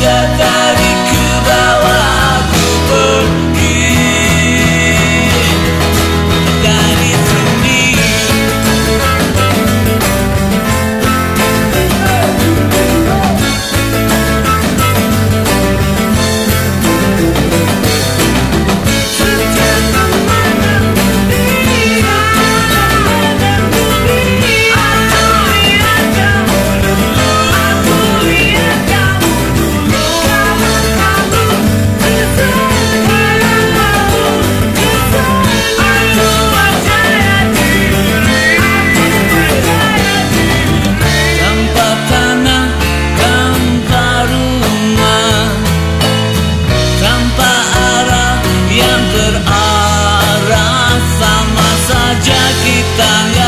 together tan